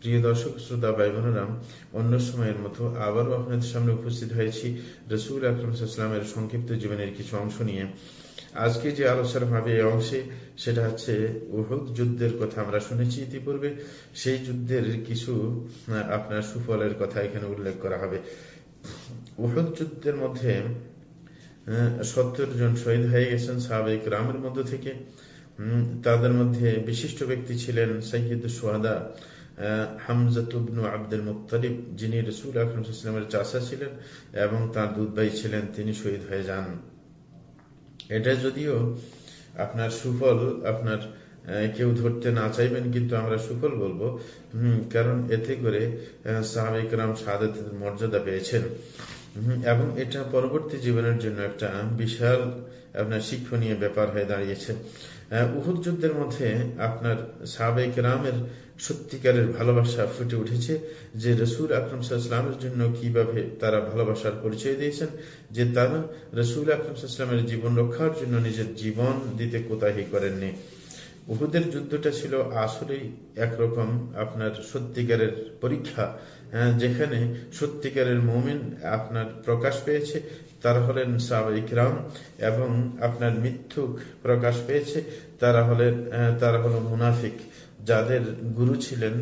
প্রিয় দর্শক, শ্রোতা ভাই বোনেরা অন্য সময়ের মতো আবারও আপনাদের সামনে উপস্থিত হয়েছি রসুল আকরম ইসলামের সংক্ষিপ্ত জীবনের কিছু অংশ নিয়ে। আজকে যে আলোচনা হবে এই অংশে, সেটা হচ্ছে উহুদ যুদ্ধের কথা আমরা শুনেছি ইতিপূর্বে। সেই যুদ্ধের কিছু আপনার সুফলের কথা এখানে উল্লেখ করা হবে। উহুদ যুদ্ধের মধ্যে সত্তর জন শহীদ হয়ে গেছেন সাবেক রামের মধ্য থেকে। তাদের মধ্যে বিশিষ্ট ব্যক্তি ছিলেন সৈয়দ সোহাদা ছিলেন এবং তার দুধ ভাই ছিলেন, তিনি শহীদ হয়ে যান। এটা যদিও আপনার সুফল, আপনার কেউ ধরতে না চাইবেন, কিন্তু আমরা সুফল বলব। কারণ এতে করে সাহাবিকরাম সাহাদের মর্যাদা পেয়েছেন। এবং এটা পরবর্তী জীবনের জন্য একটা বিশাল আপনার শিক্ষণীয় ব্যাপার হয়ে দাঁড়িয়েছে। উহুদ যুদ্ধের মধ্যে আপনার সাবেক রামের সত্যিকারের ভালোবাসা ফুটে উঠেছে যে রসুল আকরম সাল্লামের জন্য কীভাবে তারা ভালোবাসার পরিচয় দিয়েছেন, যে তারা রসুল আকরম সাল্লামের জীবন রক্ষার জন্য নিজের জীবন দিতে কোতাহি করেননি। উহুদের যুদ্ধটা ছিল আসলেই একরকম আপনার সত্যিকারের পরীক্ষা যেখানে সত্যিকারের মমিন আপনার প্রকাশ পেয়েছে তারা হলেন সাহাবাইকরাম এবং আপনার মিথ্যুক প্রকাশ পেয়েছে। তারা হলেন তারা হলো মুনাফিক। যাদের গুরু ছিলেন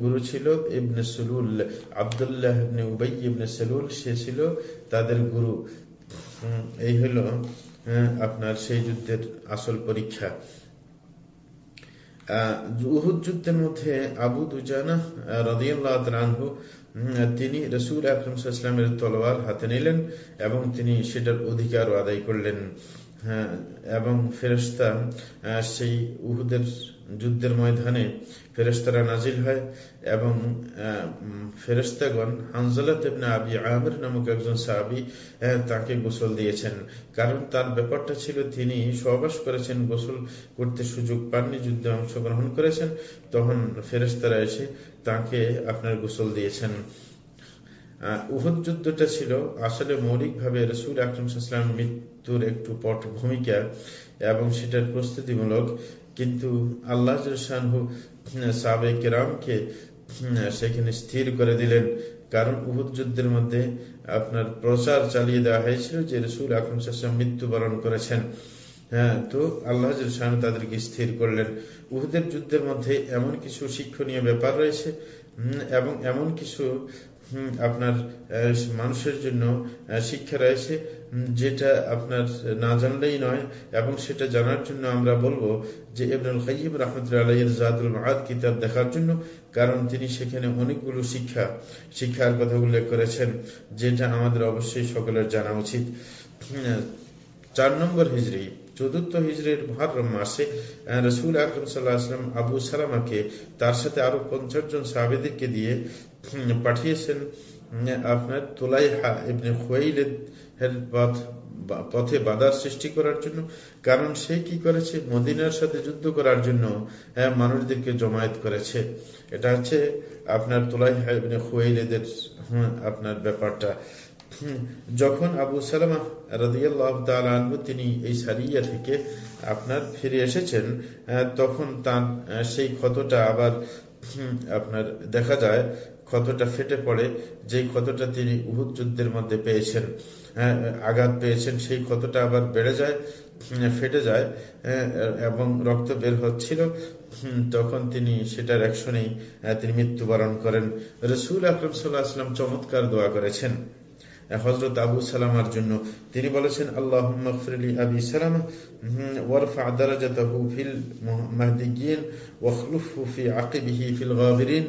গুরু ছিল ইবনে সলুল, আবদুল্লাহ ইবনে উবাই ইবনে সলুল, সে ছিল তাদের গুরু। এই হলো আপনার সেই যুদ্ধের আসল পরীক্ষা। আহ, উহুদ যুদ্ধের মধ্যে আবু দুজানা রাহু তিনি রসুল আকরমসাল্লামের তলোয়ার হাতে নিলেন এবং তিনি সেটার অধিকার আদায় করলেন। এবং ফেরস্তা সেই উহুদের যুদ্ধের ময়দানে ফেরেস্তারা নাজিল হয় এবং ফেরেস্তাগণ হানজালা তেমনি আবি আহমের নামক একজন সাহাবি তাকে গোসল দিয়েছেন। কারণ তার ব্যাপারটা ছিল তিনি সহবাস করেছেন, গোসল করতে সুযোগ পাননি, যুদ্ধে অংশগ্রহণ করেছেন, তখন ফেরেস্তারা এসে তাকে আপনার গোসল দিয়েছেন। উহদ যুদ্ধটা ছিল আসলে মৌলিকভাবে রসুল আকরম মৃত্যুর একটু পট ভূমিকা এবং সেটার প্রস্তুতিমূলক। কিন্তু আল্লাহ সাবেকেরামকে সেখানে স্থির করে দিলেন। কারণ উহুদ যুদ্ধের মধ্যে আপনার প্রচার চালিয়ে দেওয়া হয়েছিল যে রসুল আকরম মৃত্যুবরণ করেছেন। হ্যাঁ তো আল্লাহ তাদেরকে স্থির করলেন। উহুদের যুদ্ধের মধ্যে এমন কিছু শিক্ষণীয় ব্যাপার রয়েছে এবং এমন কিছু আপনার মানুষের জন্য শিক্ষা রয়েছে যেটা আপনার, না জানলেই নয়, এবং সেটা জানার জন্য আমরা বলব যে ইবনুল কাইম রহমতুল্লাহ জাদুল মাহাদ কিতাব দেখার জন্য, কারণ তিনি সেখানে অনেকগুলো শিক্ষা, শিক্ষার কথা উল্লেখ করেছেন, যেটা আমাদের অবশ্যই সকলের জানা উচিত। চার নম্বর হিজড়ি চতুর্থ হিজড়ির মহারম মাসে রসুল আকরম সাল্লাহাম আবু সালামাকে তার সাথে আরও পঞ্চাশ জন সাবেদিককে দিয়ে পাঠিয়েছেন আপনার তোলাইহা ইবনে খোয়াইলের পথ পথে বাধার সৃষ্টি করার জন্য। কারণ সে কি করেছে? মদিনার সাথে যুদ্ধ করার জন্য মানুষদেরকে জমায়েত করেছে। এটা হচ্ছে আপনার তোলাই খুয়াইলেদের আপনার ব্যাপারটা। যখন আবু সালামা রাদিয়াল্লাহ তিনি এই সারিয়া থেকে আপনার ফিরে এসেছেন তখন তার সেই ক্ষতটা আবার আপনার দেখা যায়, ক্ষতটা ফেটে পড়ে, যেই ক্ষতটা তিনি উহুদ যুদ্ধের মধ্যে পেয়েছেন আঘাত পেয়েছেন, সেই ক্ষতটা আবার বেড়ে যায় ফেটে যায় এবং রক্ত বের হচ্ছিল তখন তিনি সেটার অ্যাকশনেই তিনি মৃত্যুবরণ করেন। রসুল আকরম সাল্লাহ আসলাম চমৎকার দোয়া করেছেন। হজরত আবু সালামার জন্য। তিনি বলেছেন আল্লাহ আবি সালামা ওয়ারফা দারাজাতাহু ফিল মাহদিয়িন ওয়াখলুফহু ফি আকিবিহি ফিল গাবিরিন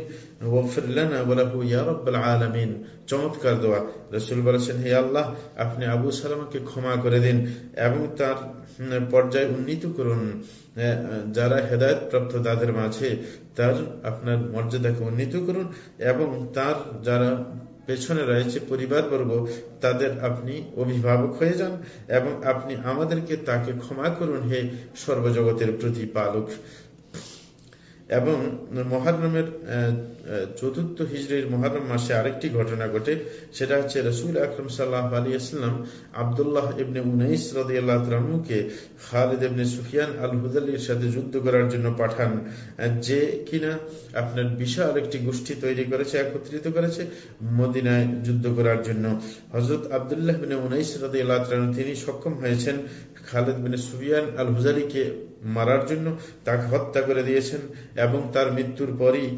ওয়াগফির লানা ওয়া লাহু রাব্বাল আলামিন। চমৎকার দোয়া। রাসূল বলেছেন, হে আল্লাহ, আপনি আবু সালামাকে ক্ষমা করে দিন এবং তার পর্যায়ে উন্নীত করুন। যারা হেদায়ত প্রাপ্ত তাদের মাঝে তার আপনার মর্যাদাকে উন্নীত করুন এবং তার যারা পেছনে রয়েছে পরিবারবর্গ তাদের আপনি অভিভাবক হয়ে যান এবং আপনি আমাদেরকে তাকে ক্ষমা করুন হে সর্বজগতের প্রতিপালক। এবং মহারমের চতুর্থ হিজড়ির মহারম মাসে আরেকটি ঘটনা ঘটে, সেটা হচ্ছে রসুল আকরম সাল্লাহ আলী ইসলাম আবদুল্লাহ ইবনে উনাইস রদিয়াল্লাহকে খালিদ ইবনে সুফিয়ান আল হুদালির সাথে যুদ্ধ করার জন্য পাঠান যে কিনা আপনার বিশাল একটি গোষ্ঠী তৈরি করেছে, একত্রিত করেছে, মদিনায় যুদ্ধ করার জন্য। হজরত আবদুল্লাহ বিন উনাইস রদিয়াল্লাহ তিনি সক্ষম হয়েছেন খালেদ বিন সুফিয়ান আল হুজারিকে মারার জন্য তাকে হত্যা করে দিয়েছেন এবং তার মৃত্যুর পরই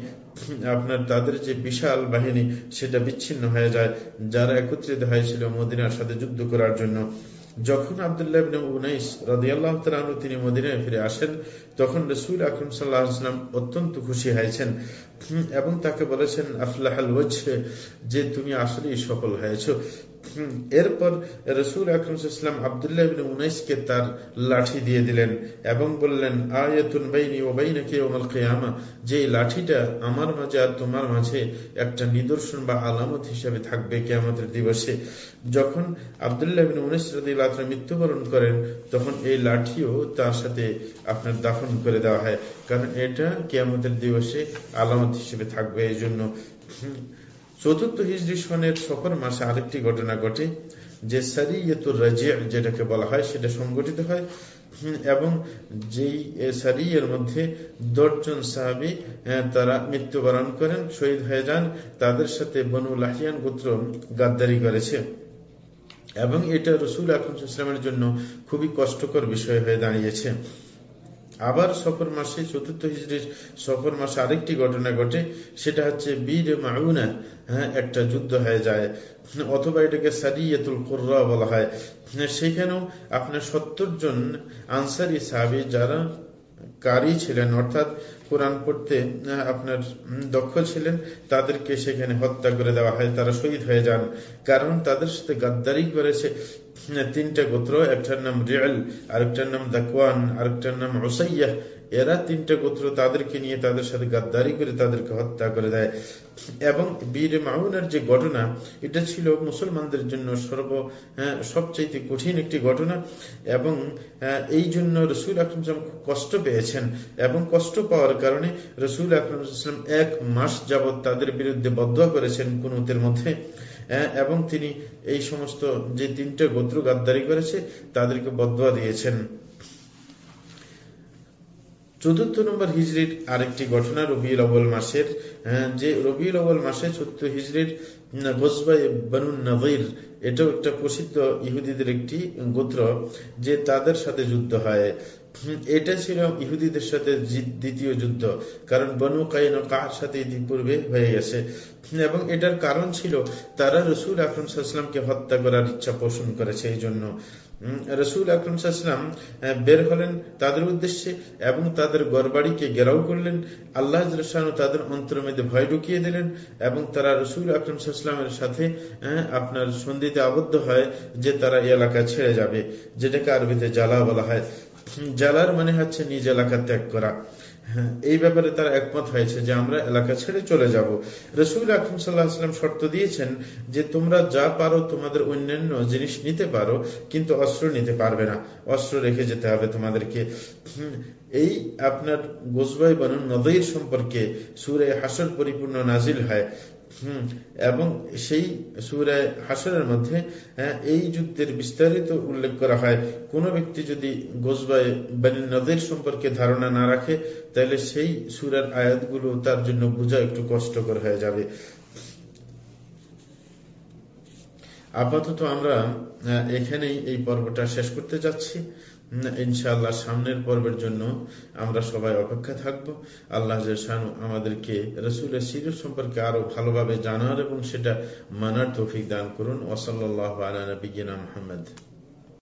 আপনার তাদের যে বিশাল বাহিনী, সেটা বিচ্ছিন্ন হয়ে যায়। যারা একত্রিত হয়েছিল মদিনার সাথে যুদ্ধ করার জন্য। যখন আবদুল্লাহ উনাইস রাদিয়াল্লাহ তিনি মদিনায় ফিরে আসেন, তখন রসুল আকরম সাল্লাহাম অত্যন্ত খুশি হয়েছেন। এবং তাকে বলেছেন, আফলাহাল যে তুমি আসলেই সফল হয়েছ। এরপর রসুল আকরমসাল্লাম আবদুল্লাহ উনাইসকে তার লাঠি দিয়ে দিলেন এবং বললেন, আয়াতুন বাইনি ও বাইনাকে ওমাল কেয়ামা, যে লাঠিটা আমার মাঝে আর তোমার মাঝে একটা নিদর্শন বা আলামত হিসেবে থাকবে কেয়ামতের দিবসে। যখন আবদুল্লাহ উনাইস রাদিল্লাহ মৃত্যুবরণ করেন, তখন এই লাঠিও তার সাথে আপনার দাফন করে দেওয়া হয়। কারণ এটা কেয়ামতের দিবসে আলামত হিসেবে থাকবে এই জন্য চতুর্থ হিজড়ি সনের সফর মাসে আরেকটি ঘটনা ঘটে, যে সারিয়তুর রাজিয়া যেটাকে বলা হয়, সেটা সংগঠিত হয়। এবং যেই সারিয়ের মধ্যে দশজন সাহাবি তারা মৃত্যুবরণ করেন, শহীদ হয়ে যান। তাদের সাথে বনু লাহিয়ান গোত্র গাদ্দারি করেছে। এবং এটা রসুল আকরমের জন্য খুবই কষ্টকর বিষয় হয়ে দাঁড়িয়েছে। আবার সফর মাসে, চতুর্থ হিজড়ির সফর মাসে আরেকটি ঘটনা ঘটে, সেটা হচ্ছে বীর মাউনা হ্যাঁ একটা যুদ্ধ হয়ে যায়। অথবা এটাকে সারিয়াতুল কোর্রা বলা হয়। সেখানেও আপনার সত্তর জন আনসারি সাহাবি যারা কারি ছিলেন, অর্থাৎ কোরআন পড়তে আপনার দক্ষ ছিলেন, তাদেরকে সেখানে হত্যা করে দেওয়া হয়, তারা শহীদ হয়ে যান। কারণ তাদের সাথে গাদ্দারি করেছে তিনটা গোত্র, একটার নাম রিয়াল আরেকটার নাম দাকওয়ান, আরেকটার নাম ওসাইয়া এরা তিনটা গোত্র তাদেরকে নিয়ে তাদের সাথে গাদ্দারি করে তাদেরকে হত্যা করে দেয়। এবং বীর মাউনের যে ঘটনা, এটা ছিল মুসলমানদের জন্য সর্ব সবচাইতে কঠিন একটি ঘটনা। এবং এই জন্য রসুল আকরম খুব কষ্ট পেয়েছেন। এবং কষ্ট পাওয়ার কারণে রসুল আকরম এক মাস যাবৎ তাদের বিরুদ্ধে বদ্ধ করেছেন কুনুতের মধ্যে। এবং তিনি এই সমস্ত যে তিনটা গোত্র গাদ্দারি করেছে, তাদেরকে বদয়া দিয়েছেন। চতুর্থ নম্বর হিজড়ির আরেকটি ঘটনা রবিউল আব্বাল মাসের যে রবিউল আব্বাল মাসে চতুর্থ হিজড়ির এটাও একটা প্রসিদ্ধ ইহুদিদের একটি গোত্র যে তাদের সাথে যুদ্ধ হয়। এটা ছিল ইহুদিদের সাথে দ্বিতীয় যুদ্ধ, কারণ বনু কাইন কার সাথে ইতিপূর্বে হয়ে গেছে। এবং এটার কারণ ছিল তারা রসুল আকরমসাল্লামকে হত্যা করার ইচ্ছা পোষণ করেছে এই জন্য রসুল আকরমসাল্লাম বের হলেন তাদের উদ্দেশ্যে এবং তাদের গড়বাড়িকে গেরাও করলেন। আল্লাহ তাদের অন্তর মধ্যে ভয় ঢুকিয়ে দিলেন এবং তারা রসুল আকরমসাল্লামের সাথে আপনার সন্ধিতে আবদ্ধ হয় যে তারা এই এলাকা ছেড়ে যাবে, যেটাকে আরবিতে জ্বালা বলা হয়। জ্বালার মানে হচ্ছে নিজ এলাকা ত্যাগ করা। হ্যাঁ, এই ব্যাপারে তারা একমত হয়েছে যে আমরা এলাকা ছেড়ে চলে যাব। রসুল আকরম সাল্লাহাম শর্ত দিয়েছেন যে তোমরা যা পারো তোমাদের অন্যান্য জিনিস নিতে পারো কিন্তু অস্ত্র নিতে পারবে না। অস্ত্র রেখে যেতে হবে তোমাদেরকে। এই আপনার গোসবাই বানুন নদীর সম্পর্কে সুরে হাসল পরিপূর্ণ নাজিল হয়। এবং সেই সুরায় হাসরের মধ্যে হ্যাঁ, এই যুদ্ধের বিস্তারিত উল্লেখ করা হয়। কোন ব্যক্তি যদি নদীর সম্পর্কে ধারণা না রাখে তাহলে সেই সুরের আয়াতগুলো তার জন্য বোঝা একটু কষ্টকর হয়ে যাবে। আপাতত আমরা এখানেই এই পর্বটা শেষ করতে যাচ্ছি। ইনশাআল্লাহ সামনের পর্বের জন্য আমরা সবাই অপেক্ষা থাকব। আল্লাহ আমাদেরকে রসুলের সিরিজ সম্পর্কে আরও ভালোভাবে জানার এবং সেটা মানার তৌফিক দান করুন। ওসল্লাহ আলা নবীনা মোহাম্মদ।